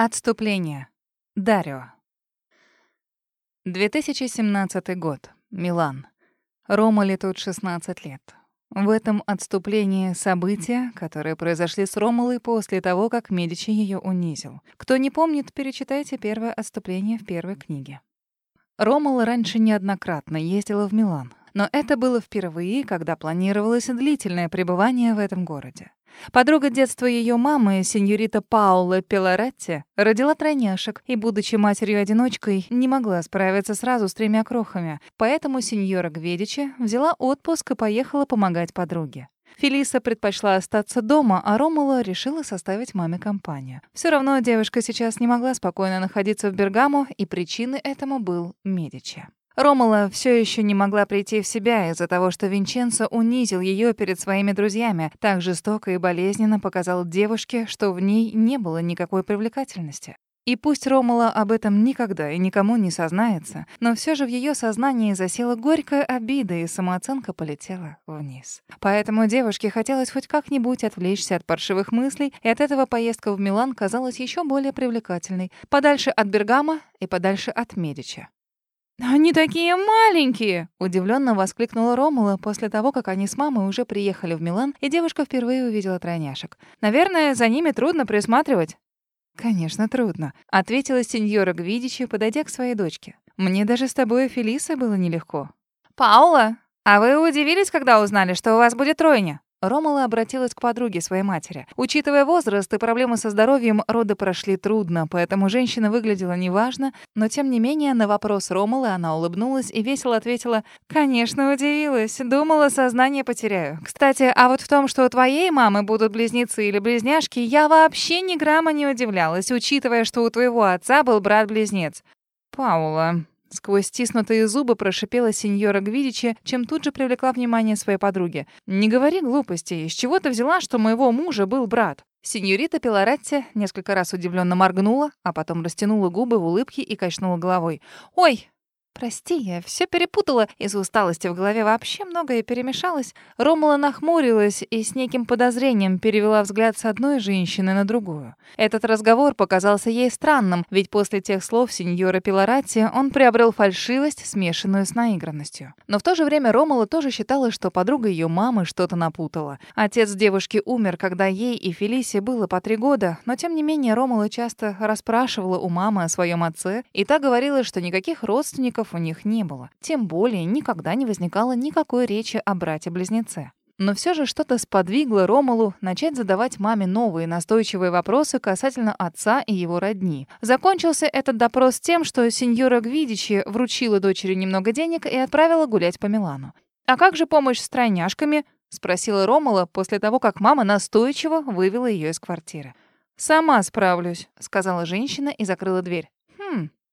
Отступление. Дарио. 2017 год. Милан. Ромале тут 16 лет. В этом отступлении события, которые произошли с Ромалой после того, как Медичи ее унизил. Кто не помнит, перечитайте первое отступление в первой книге. Ромала раньше неоднократно ездила в Милан, но это было впервые, когда планировалось длительное пребывание в этом городе. Подруга детства ее мамы, сеньорита Паула Пелоретти, родила тройняшек и, будучи матерью-одиночкой, не могла справиться сразу с тремя крохами. Поэтому сеньора Гведичи взяла отпуск и поехала помогать подруге. Фелиса предпочла остаться дома, а Ромула решила составить маме компанию. Все равно девушка сейчас не могла спокойно находиться в Бергамо, и причиной этому был Медичи. Ромала все еще не могла прийти в себя из-за того, что Винченцо унизил ее перед своими друзьями, так жестоко и болезненно показал девушке, что в ней не было никакой привлекательности. И пусть Ромала об этом никогда и никому не сознается, но все же в ее сознании засела горькая обида, и самооценка полетела вниз. Поэтому девушке хотелось хоть как-нибудь отвлечься от паршивых мыслей, и от этого поездка в Милан казалась еще более привлекательной, подальше от Бергама и подальше от Медича. «Они такие маленькие!» — удивленно воскликнула Ромула после того, как они с мамой уже приехали в Милан, и девушка впервые увидела тройняшек. «Наверное, за ними трудно присматривать». «Конечно, трудно», — ответила сеньора Гвидичи, подойдя к своей дочке. «Мне даже с тобой, Фелиса, было нелегко». «Паула, а вы удивились, когда узнали, что у вас будет тройня?» Ромала обратилась к подруге своей матери. Учитывая возраст и проблемы со здоровьем, роды прошли трудно, поэтому женщина выглядела неважно, но тем не менее на вопрос Ромалы она улыбнулась и весело ответила «Конечно, удивилась. Думала, сознание потеряю. Кстати, а вот в том, что у твоей мамы будут близнецы или близняшки, я вообще ни грамма не удивлялась, учитывая, что у твоего отца был брат-близнец». «Паула», Сквозь стиснутые зубы прошипела сеньора Гвидичи, чем тут же привлекла внимание своей подруги. «Не говори глупостей. Из чего ты взяла, что моего мужа был брат?» Сеньорита Пилоратти несколько раз удивленно моргнула, а потом растянула губы в улыбке и качнула головой. «Ой, «Прости, я все перепутала. Из-за усталости в голове вообще многое перемешалось». Ромула нахмурилась и с неким подозрением перевела взгляд с одной женщины на другую. Этот разговор показался ей странным, ведь после тех слов сеньора Пилорати он приобрел фальшивость, смешанную с наигранностью. Но в то же время Ромула тоже считала, что подруга ее мамы что-то напутала. Отец девушки умер, когда ей и Фелисе было по три года, но тем не менее Ромула часто расспрашивала у мамы о своем отце, и та говорила, что никаких родственников у них не было. Тем более никогда не возникало никакой речи о брате-близнеце. Но все же что-то сподвигло Ромалу начать задавать маме новые настойчивые вопросы касательно отца и его родни. Закончился этот допрос тем, что сеньора Гвидичи вручила дочери немного денег и отправила гулять по Милану. «А как же помощь с тройняшками?» — спросила Ромала после того, как мама настойчиво вывела ее из квартиры. «Сама справлюсь», — сказала женщина и закрыла дверь.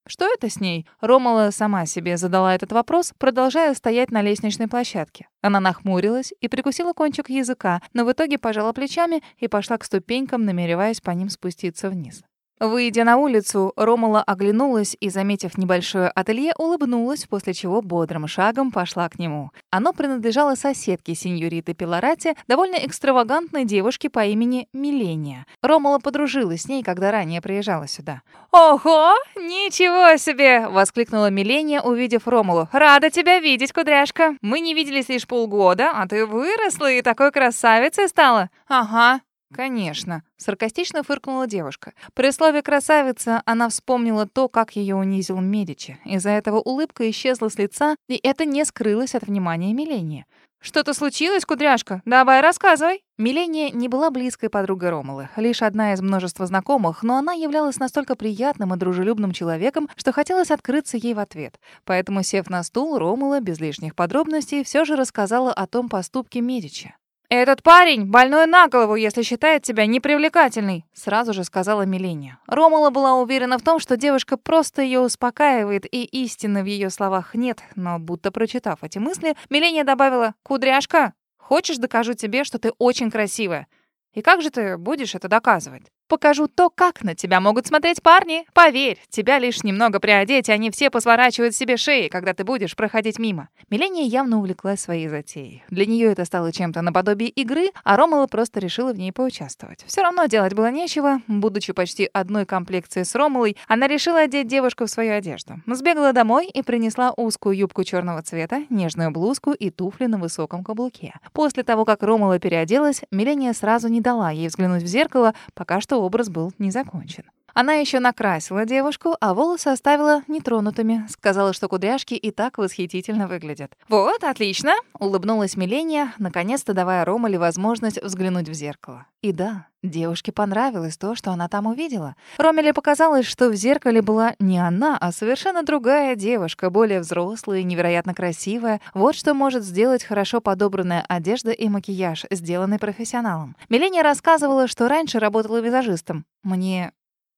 «Хм, что это с ней? Ромала сама себе задала этот вопрос, продолжая стоять на лестничной площадке. Она нахмурилась и прикусила кончик языка, но в итоге пожала плечами и пошла к ступенькам, намереваясь по ним спуститься вниз. Выйдя на улицу, Ромала оглянулась и, заметив небольшое ателье, улыбнулась, после чего бодрым шагом пошла к нему. Оно принадлежало соседке сеньориты Пилорати, довольно экстравагантной девушке по имени Миления. Ромала подружилась с ней, когда ранее приезжала сюда. «Ого! Ничего себе!» — воскликнула Миления, увидев Ромалу. «Рада тебя видеть, кудряшка! Мы не виделись лишь полгода, а ты выросла и такой красавицей стала!» «Ага, «Конечно», — саркастично фыркнула девушка. При слове «красавица» она вспомнила то, как ее унизил Медичи. Из-за этого улыбка исчезла с лица, и это не скрылось от внимания Миления. «Что-то случилось, кудряшка? Давай рассказывай!» Миления не была близкой подругой Ромулы, лишь одна из множества знакомых, но она являлась настолько приятным и дружелюбным человеком, что хотелось открыться ей в ответ. Поэтому, сев на стул, Ромула без лишних подробностей все же рассказала о том поступке Медичи. «Этот парень больной на голову, если считает тебя непривлекательной», сразу же сказала Миления. Ромала была уверена в том, что девушка просто ее успокаивает, и истины в ее словах нет, но будто прочитав эти мысли, Миления добавила «Кудряшка, хочешь докажу тебе, что ты очень красивая? И как же ты будешь это доказывать?» Покажу то, как на тебя могут смотреть парни. Поверь, тебя лишь немного приодеть, и они все посворачивают себе шеи, когда ты будешь проходить мимо». Меления явно увлеклась своей затеей. Для нее это стало чем-то наподобие игры, а Ромала просто решила в ней поучаствовать. Все равно делать было нечего. Будучи почти одной комплекции с Ромалой, она решила одеть девушку в свою одежду. Сбегала домой и принесла узкую юбку черного цвета, нежную блузку и туфли на высоком каблуке. После того, как Ромала переоделась, Меления сразу не дала ей взглянуть в зеркало, пока что образ был не закончен. Она еще накрасила девушку, а волосы оставила нетронутыми. Сказала, что кудряшки и так восхитительно выглядят. «Вот, отлично!» — улыбнулась Миления, наконец-то давая Ромале возможность взглянуть в зеркало. И да, девушке понравилось то, что она там увидела. Ромеле показалось, что в зеркале была не она, а совершенно другая девушка, более взрослая и невероятно красивая. Вот что может сделать хорошо подобранная одежда и макияж, сделанный профессионалом. Миления рассказывала, что раньше работала визажистом. «Мне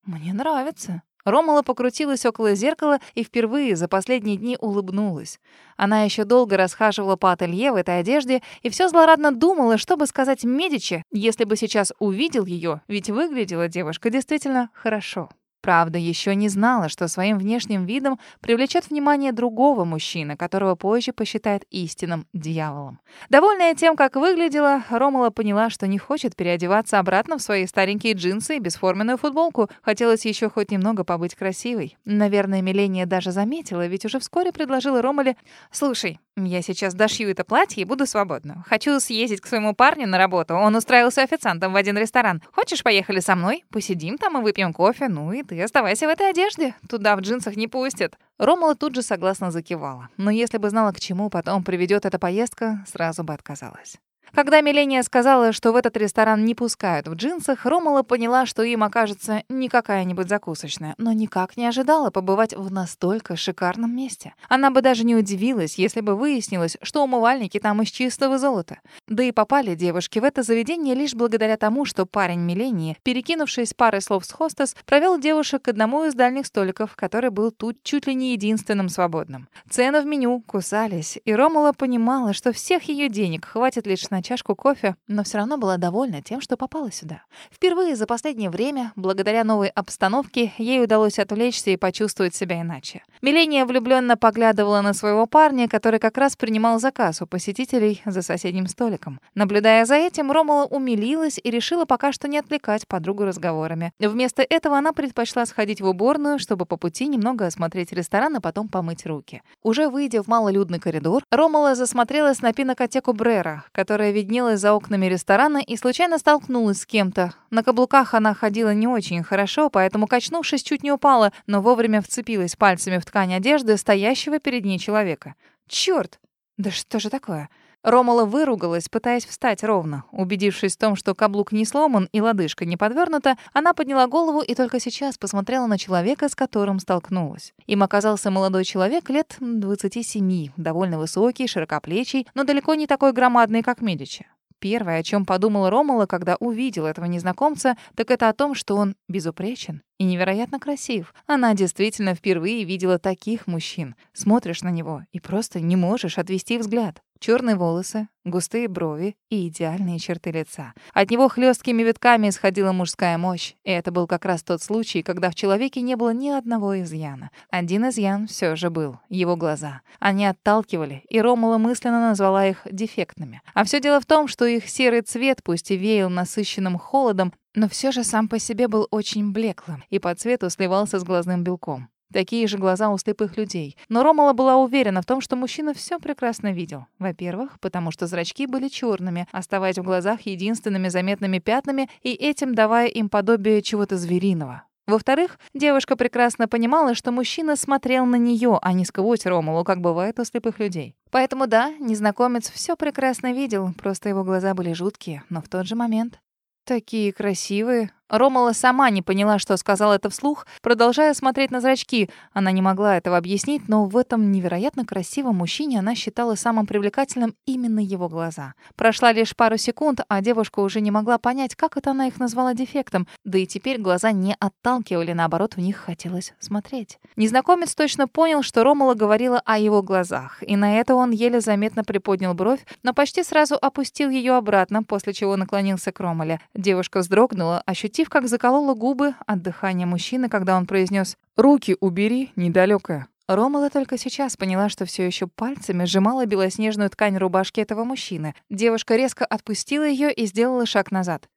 «Мне нравится». Ромала покрутилась около зеркала и впервые за последние дни улыбнулась. Она еще долго расхаживала по ателье в этой одежде и все злорадно думала, что бы сказать Медичи, если бы сейчас увидел ее, ведь выглядела девушка действительно хорошо. Правда, еще не знала, что своим внешним видом привлечет внимание другого мужчины, которого позже посчитает истинным дьяволом. Довольная тем, как выглядела, Ромала поняла, что не хочет переодеваться обратно в свои старенькие джинсы и бесформенную футболку. Хотелось еще хоть немного побыть красивой. Наверное, Миления даже заметила, ведь уже вскоре предложила Ромале «Слушай, я сейчас дошью это платье и буду свободна. Хочу съездить к своему парню на работу. Он устраивался официантом в один ресторан. Хочешь, поехали со мной? Посидим там и выпьем кофе. Ну и ты оставайся в этой одежде. Туда в джинсах не пустят». Ромала тут же согласно закивала. Но если бы знала, к чему потом приведет эта поездка, сразу бы отказалась. Когда Миления сказала, что в этот ресторан не пускают в джинсах, Ромала поняла, что им окажется не какая-нибудь закусочная, но никак не ожидала побывать в настолько шикарном месте. Она бы даже не удивилась, если бы выяснилось, что умывальники там из чистого золота. Да и попали девушки в это заведение лишь благодаря тому, что парень Милении, перекинувшись парой слов с хостес, провел девушек к одному из дальних столиков, который был тут чуть ли не единственным свободным. Цены в меню кусались, и Ромала понимала, что всех ее денег хватит лишь на чашку кофе, но все равно была довольна тем, что попала сюда. Впервые за последнее время, благодаря новой обстановке, ей удалось отвлечься и почувствовать себя иначе. Миления влюбленно поглядывала на своего парня, который как раз принимал заказ у посетителей за соседним столиком. Наблюдая за этим, Ромала умилилась и решила пока что не отвлекать подругу разговорами. Вместо этого она предпочла сходить в уборную, чтобы по пути немного осмотреть ресторан, а потом помыть руки. Уже выйдя в малолюдный коридор, Ромала засмотрелась на пинокотеку Брера, которая которая виднелась за окнами ресторана, и случайно столкнулась с кем-то. На каблуках она ходила не очень хорошо, поэтому, качнувшись, чуть не упала, но вовремя вцепилась пальцами в ткань одежды стоящего перед ней человека. Черт! Да что же такое? Ромала выругалась, пытаясь встать ровно. Убедившись в том, что каблук не сломан и лодыжка не подвернута, она подняла голову и только сейчас посмотрела на человека, с которым столкнулась. Им оказался молодой человек лет 27, довольно высокий, широкоплечий, но далеко не такой громадный, как Медичи. Первое, о чем подумала Ромала, когда увидела этого незнакомца, так это о том, что он безупречен и невероятно красив. Она действительно впервые видела таких мужчин. Смотришь на него и просто не можешь отвести взгляд. Черные волосы, густые брови и идеальные черты лица. От него хлесткими витками исходила мужская мощь, и это был как раз тот случай, когда в человеке не было ни одного изъяна. Один изъян все же был — его глаза. Они отталкивали, и Ромула мысленно назвала их дефектными. А все дело в том, что их серый цвет, пусть и веял насыщенным холодом, но все же сам по себе был очень блеклым и по цвету сливался с глазным белком. Такие же глаза у слепых людей. Но Ромала была уверена в том, что мужчина все прекрасно видел. Во-первых, потому что зрачки были черными, оставаясь в глазах единственными заметными пятнами и этим давая им подобие чего-то звериного. Во-вторых, девушка прекрасно понимала, что мужчина смотрел на нее, а не сквозь Ромалу, как бывает у слепых людей. Поэтому да, незнакомец все прекрасно видел, просто его глаза были жуткие, но в тот же момент такие красивые, Ромала сама не поняла, что сказала это вслух, продолжая смотреть на зрачки. Она не могла этого объяснить, но в этом невероятно красивом мужчине она считала самым привлекательным именно его глаза. Прошла лишь пару секунд, а девушка уже не могла понять, как это она их назвала дефектом. Да и теперь глаза не отталкивали, наоборот, в них хотелось смотреть. Незнакомец точно понял, что Ромала говорила о его глазах, и на это он еле заметно приподнял бровь, но почти сразу опустил ее обратно, после чего наклонился к Ромале. Девушка вздрогнула, ощутив ощутив, как заколола губы от дыхания мужчины, когда он произнес «Руки убери, недалекая». Ромала только сейчас поняла, что все еще пальцами сжимала белоснежную ткань рубашки этого мужчины. Девушка резко отпустила ее и сделала шаг назад.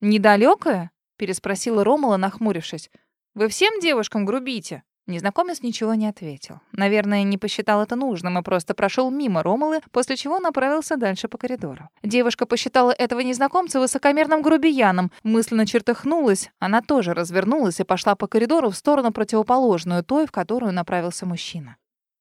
«Недалекая?» — переспросила Ромала, нахмурившись. «Вы всем девушкам грубите?» Незнакомец ничего не ответил. Наверное, не посчитал это нужным и просто прошел мимо Ромалы, после чего направился дальше по коридору. Девушка посчитала этого незнакомца высокомерным грубияном, мысленно чертыхнулась, она тоже развернулась и пошла по коридору в сторону противоположную той, в которую направился мужчина.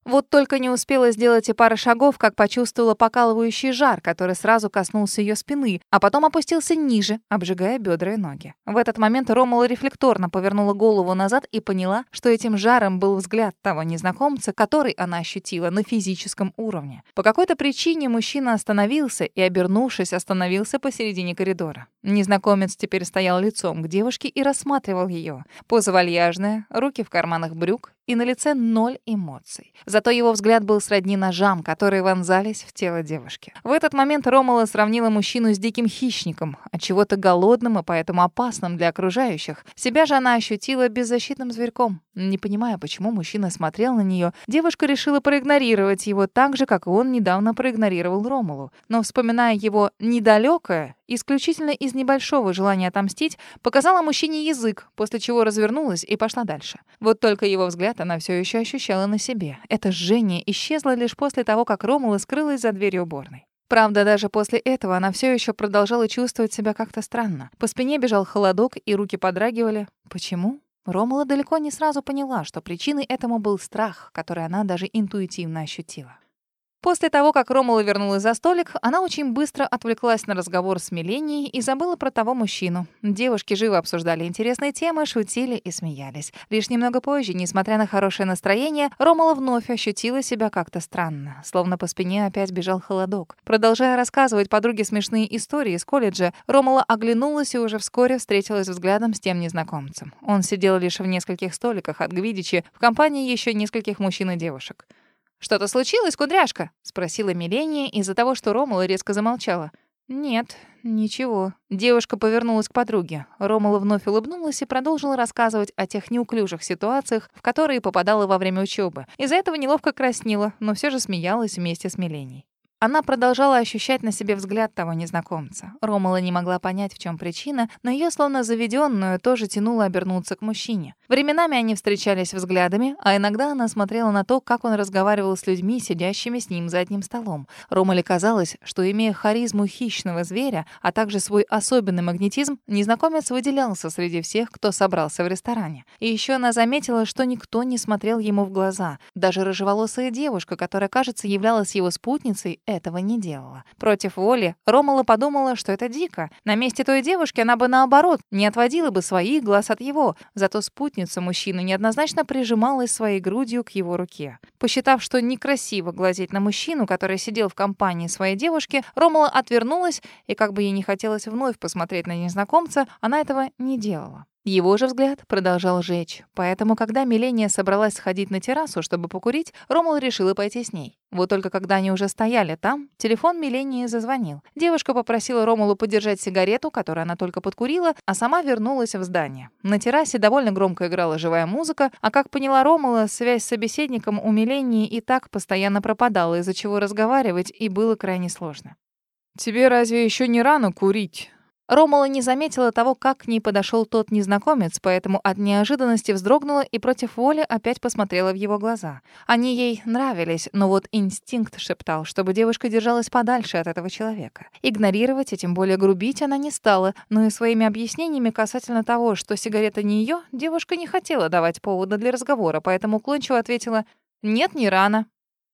Вот только не успела сделать и пары шагов, как почувствовала покалывающий жар, который сразу коснулся ее спины, а потом опустился ниже, обжигая бедра и ноги. В этот момент Ромала рефлекторно повернула голову назад и поняла, что этим жаром был взгляд того незнакомца, который она ощутила на физическом уровне. По какой-то причине мужчина остановился и, обернувшись, остановился посередине коридора. Незнакомец теперь стоял лицом к девушке и рассматривал ее. Поза вальяжная, руки в карманах брюк, и на лице ноль эмоций. Зато его взгляд был сродни ножам, которые вонзались в тело девушки. В этот момент Ромала сравнила мужчину с диким хищником, от чего-то голодным и поэтому опасным для окружающих. Себя же она ощутила беззащитным зверьком. Не понимая, почему мужчина смотрел на нее, девушка решила проигнорировать его так же, как и он недавно проигнорировал Ромулу. Но, вспоминая его недалекое, исключительно из небольшого желания отомстить, показала мужчине язык, после чего развернулась и пошла дальше. Вот только его взгляд она все еще ощущала на себе. Это жжение исчезло лишь после того, как Ромула скрылась за дверью уборной. Правда, даже после этого она все еще продолжала чувствовать себя как-то странно. По спине бежал холодок, и руки подрагивали. Почему? Ромула далеко не сразу поняла, что причиной этому был страх, который она даже интуитивно ощутила. После того, как Ромула вернулась за столик, она очень быстро отвлеклась на разговор с Миленией и забыла про того мужчину. Девушки живо обсуждали интересные темы, шутили и смеялись. Лишь немного позже, несмотря на хорошее настроение, Ромула вновь ощутила себя как-то странно, словно по спине опять бежал холодок. Продолжая рассказывать подруге смешные истории из колледжа, Ромула оглянулась и уже вскоре встретилась взглядом с тем незнакомцем. Он сидел лишь в нескольких столиках от Гвидичи в компании еще нескольких мужчин и девушек. «Что-то случилось, кудряшка?» — спросила Миления из-за того, что Ромула резко замолчала. «Нет, ничего». Девушка повернулась к подруге. Ромула вновь улыбнулась и продолжила рассказывать о тех неуклюжих ситуациях, в которые попадала во время учебы. Из-за этого неловко краснела, но все же смеялась вместе с Миленией. Она продолжала ощущать на себе взгляд того незнакомца. Ромала не могла понять, в чем причина, но ее словно заведенную тоже тянуло обернуться к мужчине. Временами они встречались взглядами, а иногда она смотрела на то, как он разговаривал с людьми, сидящими с ним за одним столом. Ромале казалось, что, имея харизму хищного зверя, а также свой особенный магнетизм, незнакомец выделялся среди всех, кто собрался в ресторане. И еще она заметила, что никто не смотрел ему в глаза. Даже рыжеволосая девушка, которая, кажется, являлась его спутницей, этого не делала. Против воли Ромала подумала, что это дико. На месте той девушки она бы наоборот не отводила бы своих глаз от его. Зато спутница мужчины неоднозначно прижималась своей грудью к его руке. Посчитав, что некрасиво глазеть на мужчину, который сидел в компании своей девушки, Ромала отвернулась, и как бы ей не хотелось вновь посмотреть на незнакомца, она этого не делала. Его же взгляд продолжал жечь, поэтому, когда Миления собралась сходить на террасу, чтобы покурить, Ромул решила пойти с ней. Вот только когда они уже стояли там, телефон Милении зазвонил. Девушка попросила Ромулу подержать сигарету, которую она только подкурила, а сама вернулась в здание. На террасе довольно громко играла живая музыка, а как поняла Ромула, связь с собеседником у Милении и так постоянно пропадала, из-за чего разговаривать и было крайне сложно. «Тебе разве еще не рано курить?» Ромала не заметила того, как к ней подошел тот незнакомец, поэтому от неожиданности вздрогнула и против воли опять посмотрела в его глаза. Они ей нравились, но вот инстинкт шептал, чтобы девушка держалась подальше от этого человека. Игнорировать и тем более грубить она не стала, но и своими объяснениями касательно того, что сигарета не ее, девушка не хотела давать повода для разговора, поэтому уклончиво ответила «Нет, не рано».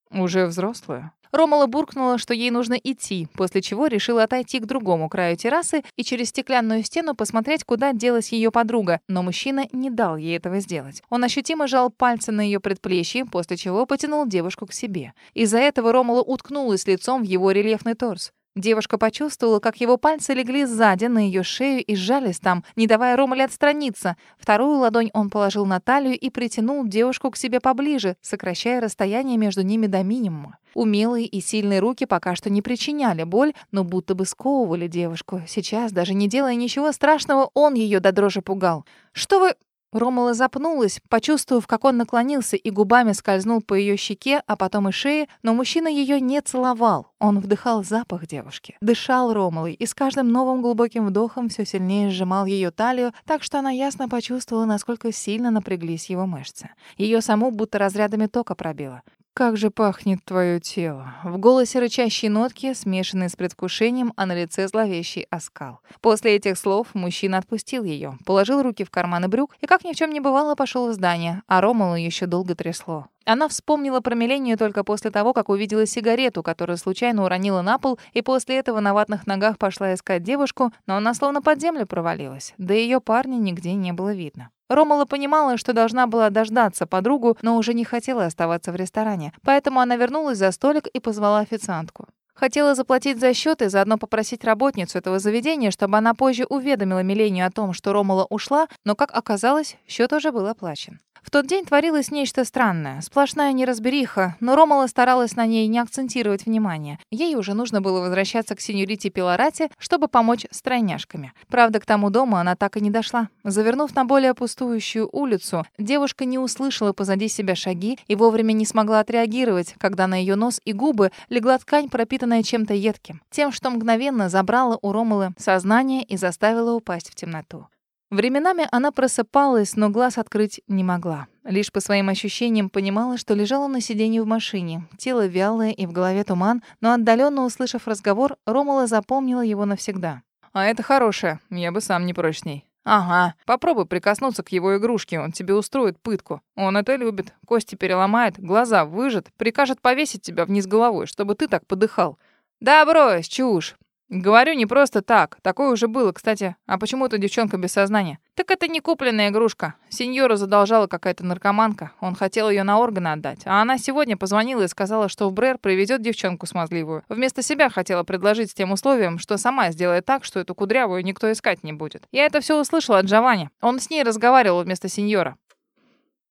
«Уже взрослая?» Ромала буркнула, что ей нужно идти, после чего решила отойти к другому краю террасы и через стеклянную стену посмотреть, куда делась ее подруга, но мужчина не дал ей этого сделать. Он ощутимо жал пальцы на ее предплечье, после чего потянул девушку к себе. Из-за этого Ромала уткнулась лицом в его рельефный торс. Девушка почувствовала, как его пальцы легли сзади на ее шею и сжались там, не давая Ромале отстраниться. Вторую ладонь он положил на талию и притянул девушку к себе поближе, сокращая расстояние между ними до минимума. Умелые и сильные руки пока что не причиняли боль, но будто бы сковывали девушку. Сейчас, даже не делая ничего страшного, он ее до дрожи пугал. «Что вы...» Ромала запнулась, почувствовав, как он наклонился и губами скользнул по ее щеке, а потом и шее, но мужчина ее не целовал. Он вдыхал запах девушки, дышал Ромалой и с каждым новым глубоким вдохом все сильнее сжимал ее талию, так что она ясно почувствовала, насколько сильно напряглись его мышцы. Ее саму будто разрядами тока пробило. «Как же пахнет твое тело!» В голосе рычащие нотки, смешанные с предвкушением, а на лице зловещий оскал. После этих слов мужчина отпустил ее, положил руки в карманы брюк и, как ни в чем не бывало, пошел в здание, а Ромалу еще долго трясло. Она вспомнила про Милению только после того, как увидела сигарету, которую случайно уронила на пол, и после этого на ватных ногах пошла искать девушку, но она словно под землю провалилась. Да ее парня нигде не было видно. Ромала понимала, что должна была дождаться подругу, но уже не хотела оставаться в ресторане. Поэтому она вернулась за столик и позвала официантку. Хотела заплатить за счет и заодно попросить работницу этого заведения, чтобы она позже уведомила Милению о том, что Ромала ушла, но, как оказалось, счет уже был оплачен. В тот день творилось нечто странное. Сплошная неразбериха, но Ромала старалась на ней не акцентировать внимание. Ей уже нужно было возвращаться к сеньорите Пилорате, чтобы помочь с тройняшками. Правда, к тому дому она так и не дошла. Завернув на более пустующую улицу, девушка не услышала позади себя шаги и вовремя не смогла отреагировать, когда на ее нос и губы легла ткань, пропитанная чем-то едким. Тем, что мгновенно забрала у Ромалы сознание и заставила упасть в темноту. Временами она просыпалась, но глаз открыть не могла. Лишь по своим ощущениям понимала, что лежала на сиденье в машине. Тело вялое и в голове туман, но отдаленно услышав разговор, Ромала запомнила его навсегда. «А это хорошее. Я бы сам не прочь с ней». «Ага. Попробуй прикоснуться к его игрушке, он тебе устроит пытку. Он это любит. Кости переломает, глаза выжат, прикажет повесить тебя вниз головой, чтобы ты так подыхал». «Да брось, чушь. Говорю не просто так. Такое уже было, кстати. А почему эта девчонка без сознания? Так это не купленная игрушка. Сеньора задолжала какая-то наркоманка. Он хотел ее на органы отдать. А она сегодня позвонила и сказала, что в Брер привезет девчонку смазливую. Вместо себя хотела предложить с тем условием, что сама сделает так, что эту кудрявую никто искать не будет. Я это все услышала от Джованни. Он с ней разговаривал вместо сеньора.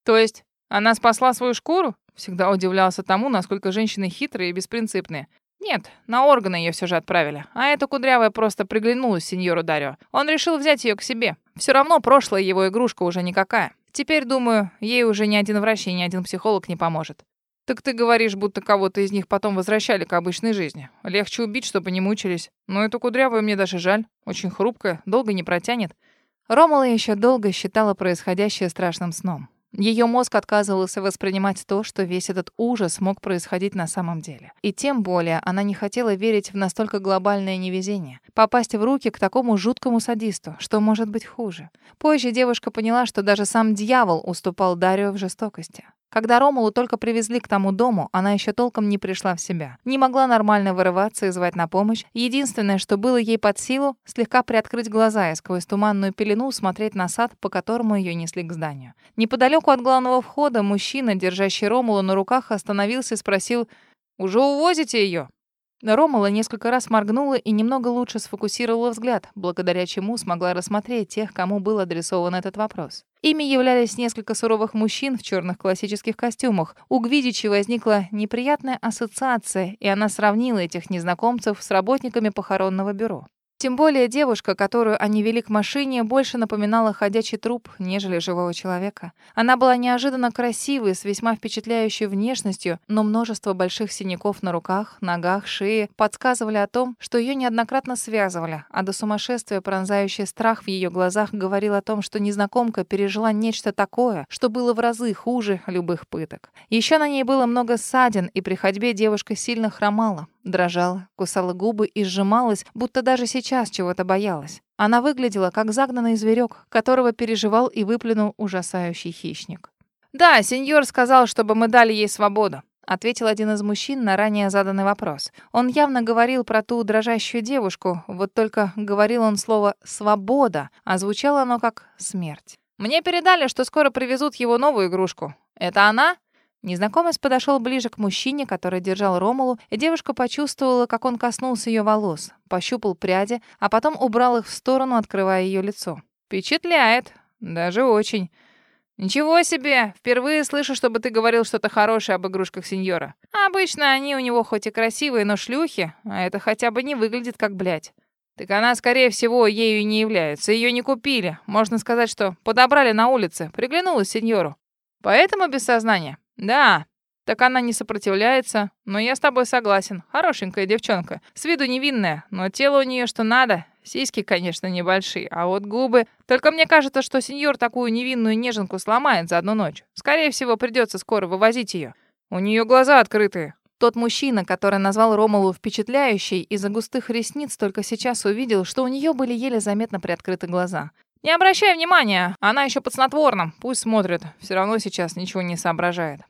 То есть она спасла свою шкуру? Всегда удивлялся тому, насколько женщины хитрые и беспринципные. Нет, на органы ее все же отправили. А эта кудрявая просто приглянулась сеньору Дарио. Он решил взять ее к себе. Все равно прошлая его игрушка уже никакая. Теперь, думаю, ей уже ни один врач и ни один психолог не поможет. Так ты говоришь, будто кого-то из них потом возвращали к обычной жизни. Легче убить, чтобы не мучились. Но эту кудрявую мне даже жаль. Очень хрупкая, долго не протянет. Ромала еще долго считала происходящее страшным сном. Ее мозг отказывался воспринимать то, что весь этот ужас мог происходить на самом деле. И тем более она не хотела верить в настолько глобальное невезение. Попасть в руки к такому жуткому садисту, что может быть хуже. Позже девушка поняла, что даже сам дьявол уступал Дарио в жестокости. Когда Ромулу только привезли к тому дому, она еще толком не пришла в себя. Не могла нормально вырываться и звать на помощь. Единственное, что было ей под силу, слегка приоткрыть глаза и сквозь туманную пелену смотреть на сад, по которому ее несли к зданию. Неподалеку от главного входа мужчина, держащий Ромулу на руках, остановился и спросил «Уже увозите ее?» Ромала несколько раз моргнула и немного лучше сфокусировала взгляд, благодаря чему смогла рассмотреть тех, кому был адресован этот вопрос. Ими являлись несколько суровых мужчин в черных классических костюмах. У Гвидичи возникла неприятная ассоциация, и она сравнила этих незнакомцев с работниками похоронного бюро. Тем более девушка, которую они вели к машине, больше напоминала ходячий труп, нежели живого человека. Она была неожиданно красивой, с весьма впечатляющей внешностью, но множество больших синяков на руках, ногах, шее подсказывали о том, что ее неоднократно связывали, а до сумасшествия пронзающий страх в ее глазах говорил о том, что незнакомка пережила нечто такое, что было в разы хуже любых пыток. Еще на ней было много ссадин, и при ходьбе девушка сильно хромала. Дрожала, кусала губы и сжималась, будто даже сейчас чего-то боялась. Она выглядела как загнанный зверек, которого переживал и выплюнул ужасающий хищник. «Да, сеньор сказал, чтобы мы дали ей свободу», ответил один из мужчин на ранее заданный вопрос. Он явно говорил про ту дрожащую девушку, вот только говорил он слово «свобода», а звучало оно как «смерть». «Мне передали, что скоро привезут его новую игрушку. Это она?» Незнакомец подошел ближе к мужчине, который держал Ромулу, и девушка почувствовала, как он коснулся ее волос, пощупал пряди, а потом убрал их в сторону, открывая ее лицо. «Впечатляет. Даже очень. Ничего себе! Впервые слышу, чтобы ты говорил что-то хорошее об игрушках сеньора. Обычно они у него хоть и красивые, но шлюхи, а это хотя бы не выглядит как блядь. Так она, скорее всего, ею не является. Ее не купили. Можно сказать, что подобрали на улице. Приглянулась сеньору. Поэтому без сознания. Да, так она не сопротивляется, но я с тобой согласен. Хорошенькая девчонка. С виду невинная, но тело у нее что надо. Сиськи, конечно, небольшие, а вот губы... Только мне кажется, что сеньор такую невинную неженку сломает за одну ночь. Скорее всего, придется скоро вывозить ее. У нее глаза открытые. Тот мужчина, который назвал Ромулу впечатляющей, из-за густых ресниц только сейчас увидел, что у нее были еле заметно приоткрыты глаза. «Не обращай внимания, она еще под снотворным. Пусть смотрит, все равно сейчас ничего не соображает».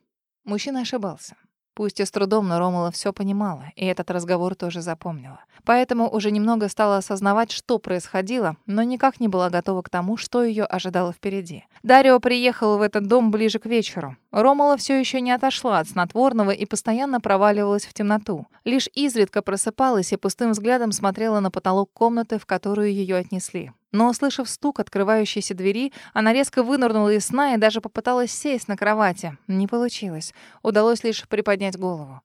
Мужчина ошибался. Пусть и с трудом, но Ромала все понимала, и этот разговор тоже запомнила. Поэтому уже немного стала осознавать, что происходило, но никак не была готова к тому, что ее ожидало впереди. Дарио приехал в этот дом ближе к вечеру. Ромала все еще не отошла от снотворного и постоянно проваливалась в темноту. Лишь изредка просыпалась и пустым взглядом смотрела на потолок комнаты, в которую ее отнесли. Но, услышав стук открывающейся двери, она резко вынырнула из сна и даже попыталась сесть на кровати. Не получилось. Удалось лишь приподнять голову.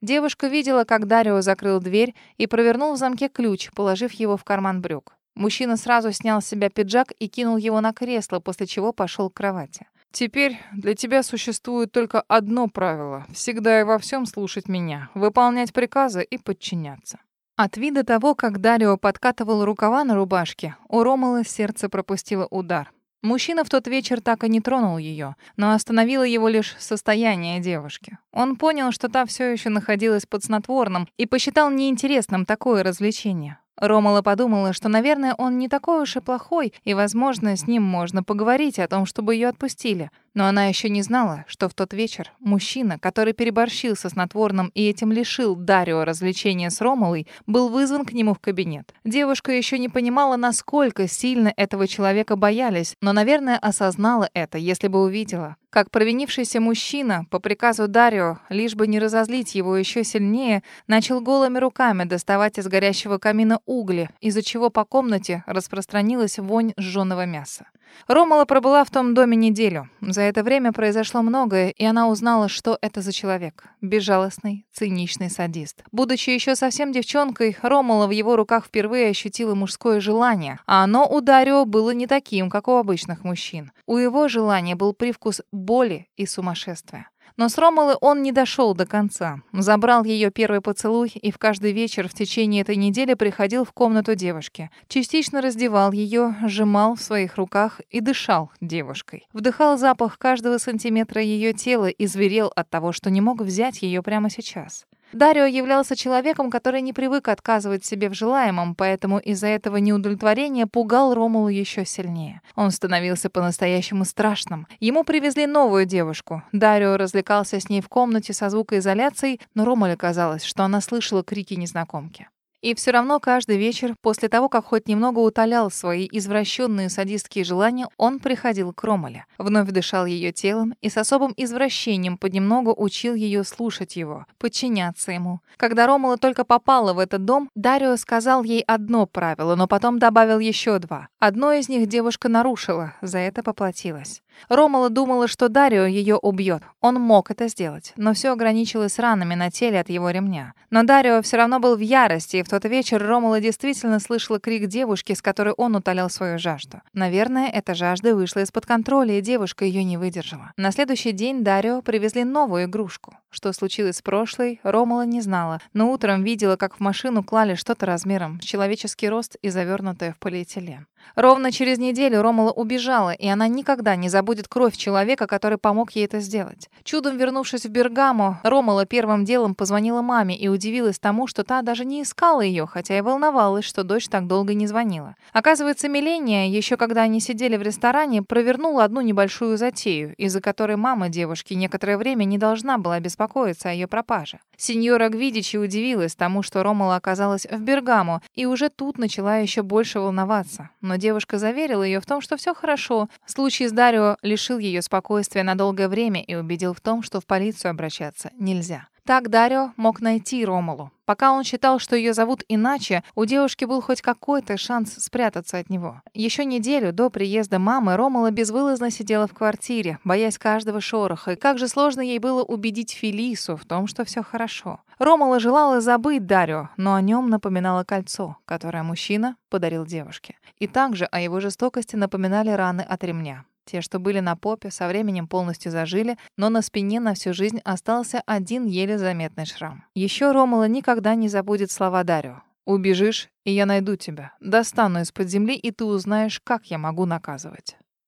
Девушка видела, как Дарио закрыл дверь и провернул в замке ключ, положив его в карман брюк. Мужчина сразу снял с себя пиджак и кинул его на кресло, после чего пошел к кровати. «Теперь для тебя существует только одно правило — всегда и во всем слушать меня, выполнять приказы и подчиняться. От вида того, как Дарио подкатывал рукава на рубашке, у Ромалы сердце пропустило удар. Мужчина в тот вечер так и не тронул ее, но остановило его лишь состояние девушки. Он понял, что та все еще находилась под снотворным и посчитал неинтересным такое развлечение. Ромала подумала, что, наверное, он не такой уж и плохой, и, возможно, с ним можно поговорить о том, чтобы ее отпустили. Но она еще не знала, что в тот вечер мужчина, который переборщил со снотворным и этим лишил Дарио развлечения с Ромалой, был вызван к нему в кабинет. Девушка еще не понимала, насколько сильно этого человека боялись, но, наверное, осознала это, если бы увидела. Как провинившийся мужчина, по приказу Дарио, лишь бы не разозлить его еще сильнее, начал голыми руками доставать из горящего камина угли, из-за чего по комнате распространилась вонь сжёного мяса. Ромала пробыла в том доме неделю. За это время произошло многое, и она узнала, что это за человек. Безжалостный, циничный садист. Будучи еще совсем девчонкой, Ромала в его руках впервые ощутила мужское желание, а оно у Дарио было не таким, как у обычных мужчин. У его желания был привкус боли и сумасшествия. Но с Ромалы он не дошел до конца. Забрал ее первый поцелуй и в каждый вечер в течение этой недели приходил в комнату девушки. Частично раздевал ее, сжимал в своих руках и дышал девушкой. Вдыхал запах каждого сантиметра ее тела и зверел от того, что не мог взять ее прямо сейчас. Дарио являлся человеком, который не привык отказывать себе в желаемом, поэтому из-за этого неудовлетворения пугал Ромулу еще сильнее. Он становился по-настоящему страшным. Ему привезли новую девушку. Дарио развлекался с ней в комнате со звукоизоляцией, но Ромуле казалось, что она слышала крики незнакомки. И все равно каждый вечер, после того, как хоть немного утолял свои извращенные садистские желания, он приходил к Ромале, вновь дышал ее телом и с особым извращением понемногу учил ее слушать его, подчиняться ему. Когда Ромала только попала в этот дом, Дарио сказал ей одно правило, но потом добавил еще два. Одно из них девушка нарушила, за это поплатилась. Ромала думала, что Дарио ее убьет. Он мог это сделать, но все ограничилось ранами на теле от его ремня. Но Дарио все равно был в ярости, и в тот вечер Ромала действительно слышала крик девушки, с которой он утолял свою жажду. Наверное, эта жажда вышла из-под контроля, и девушка ее не выдержала. На следующий день Дарио привезли новую игрушку. Что случилось с прошлой, Ромала не знала, но утром видела, как в машину клали что-то размером с человеческий рост и завернутое в полиэтилен. Ровно через неделю Ромала убежала, и она никогда не забудет кровь человека, который помог ей это сделать. Чудом вернувшись в Бергамо, Ромала первым делом позвонила маме и удивилась тому, что та даже не искала ее, хотя и волновалась, что дочь так долго не звонила. Оказывается, Миления, еще когда они сидели в ресторане, провернула одну небольшую затею, из-за которой мама девушки некоторое время не должна была беспокоиться беспокоиться о ее пропаже. Сеньора Гвидичи удивилась тому, что Ромала оказалась в Бергамо, и уже тут начала еще больше волноваться. Но девушка заверила ее в том, что все хорошо. Случай с Дарио лишил ее спокойствия на долгое время и убедил в том, что в полицию обращаться нельзя. Так Дарио мог найти Ромалу. Пока он считал, что ее зовут иначе, у девушки был хоть какой-то шанс спрятаться от него. Еще неделю до приезда мамы Ромала безвылазно сидела в квартире, боясь каждого шороха, и как же сложно ей было убедить Фелису в том, что все хорошо. Ромала желала забыть Дарио, но о нем напоминало кольцо, которое мужчина подарил девушке. И также о его жестокости напоминали раны от ремня. Те, что были на попе, со временем полностью зажили, но на спине на всю жизнь остался один еле заметный шрам. Еще Ромала никогда не забудет слова Дарио. «Убежишь, и я найду тебя. Достану из-под земли, и ты узнаешь, как я могу наказывать».